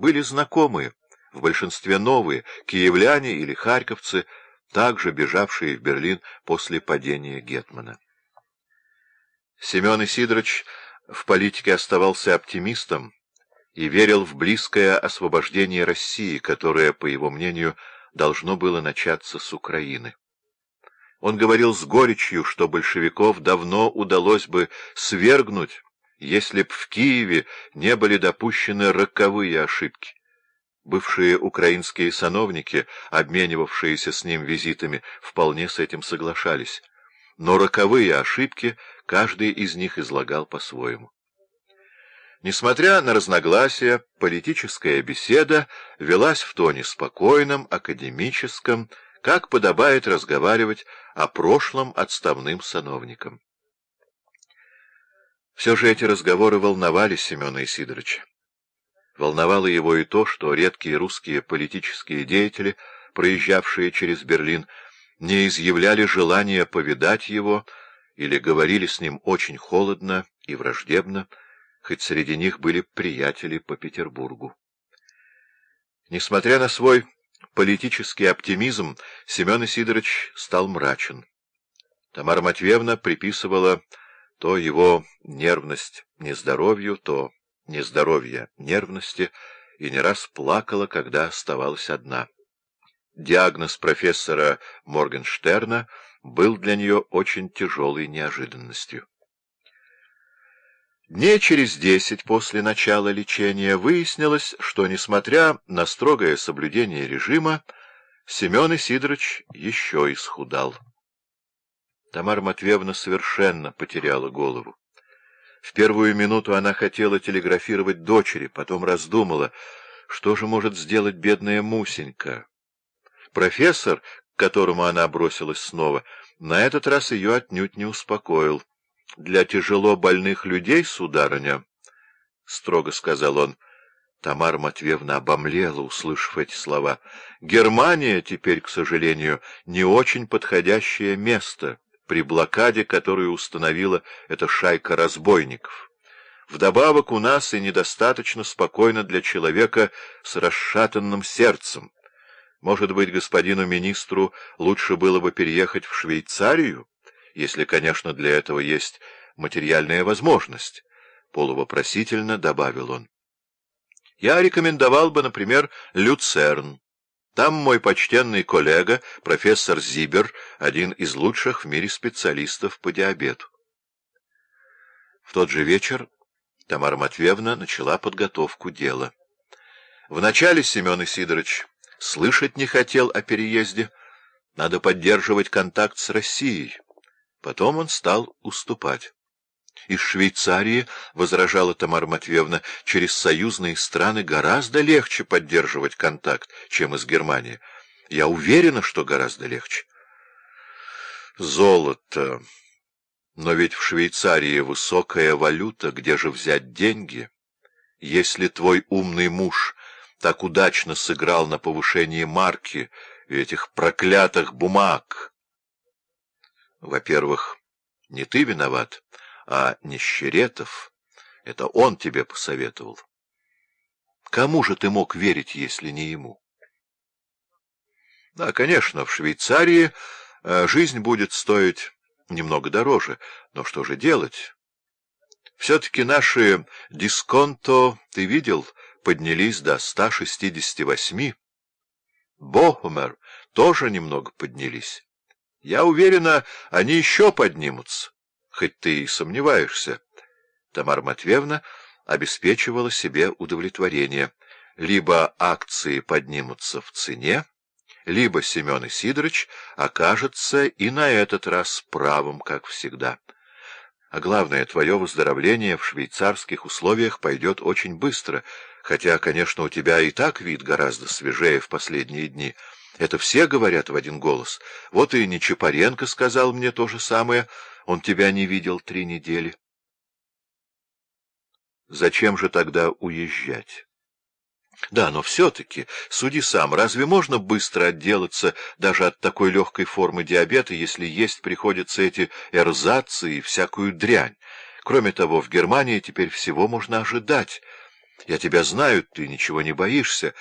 были знакомые, в большинстве новые, киевляне или харьковцы, также бежавшие в Берлин после падения Гетмана. Семен Исидорович в политике оставался оптимистом и верил в близкое освобождение России, которое, по его мнению, должно было начаться с Украины. Он говорил с горечью, что большевиков давно удалось бы свергнуть, если б в Киеве не были допущены роковые ошибки. Бывшие украинские сановники, обменивавшиеся с ним визитами, вполне с этим соглашались. Но роковые ошибки каждый из них излагал по-своему. Несмотря на разногласия, политическая беседа велась в тоне спокойном, академическом, как подобает разговаривать о прошлом отставным сановникам. Все же эти разговоры волновали Семена Исидоровича. Волновало его и то, что редкие русские политические деятели, проезжавшие через Берлин, не изъявляли желания повидать его или говорили с ним очень холодно и враждебно, хоть среди них были приятели по Петербургу. Несмотря на свой политический оптимизм, Семен Сидорович стал мрачен. Тамара Матвеевна приписывала то его нервность нездоровью, то нездоровье нервности, и не раз плакала, когда оставалась одна. Диагноз профессора Моргенштерна был для нее очень тяжелой неожиданностью. Дней через десять после начала лечения выяснилось, что, несмотря на строгое соблюдение режима, Семен Исидорович еще исхудал. Тамара Матвеевна совершенно потеряла голову. В первую минуту она хотела телеграфировать дочери, потом раздумала, что же может сделать бедная Мусенька. Профессор, к которому она бросилась снова, на этот раз ее отнюдь не успокоил для тяжело больных людей, сударыня, — строго сказал он. Тамара Матвеевна обомлела, услышав эти слова. Германия теперь, к сожалению, не очень подходящее место при блокаде, которую установила эта шайка разбойников. Вдобавок у нас и недостаточно спокойно для человека с расшатанным сердцем. Может быть, господину министру лучше было бы переехать в Швейцарию? если, конечно, для этого есть материальная возможность, — полувопросительно добавил он. Я рекомендовал бы, например, Люцерн. Там мой почтенный коллега, профессор Зибер, один из лучших в мире специалистов по диабету. В тот же вечер Тамара Матвеевна начала подготовку дела. Вначале Семен Исидорович слышать не хотел о переезде. Надо поддерживать контакт с Россией. Потом он стал уступать. Из Швейцарии, — возражала Тамара Матвеевна, — через союзные страны гораздо легче поддерживать контакт, чем из Германии. Я уверена, что гораздо легче. Золото. Но ведь в Швейцарии высокая валюта, где же взять деньги? Если твой умный муж так удачно сыграл на повышении марки этих проклятых бумаг... Во-первых, не ты виноват, а Нищеретов. Это он тебе посоветовал. Кому же ты мог верить, если не ему? Да, конечно, в Швейцарии э, жизнь будет стоить немного дороже, но что же делать? Все-таки наши дисконто, ты видел, поднялись до 168. Бохумер тоже немного поднялись. Я уверена, они еще поднимутся, хоть ты и сомневаешься. Тамара Матвеевна обеспечивала себе удовлетворение. Либо акции поднимутся в цене, либо Семен Сидорович окажется и на этот раз правым, как всегда. А главное, твое выздоровление в швейцарских условиях пойдет очень быстро, хотя, конечно, у тебя и так вид гораздо свежее в последние дни — это все говорят в один голос. Вот и Нечапаренко сказал мне то же самое. Он тебя не видел три недели. Зачем же тогда уезжать? Да, но все-таки, суди сам, разве можно быстро отделаться даже от такой легкой формы диабета, если есть приходится эти эрзацы и всякую дрянь? Кроме того, в Германии теперь всего можно ожидать. Я тебя знаю, ты ничего не боишься.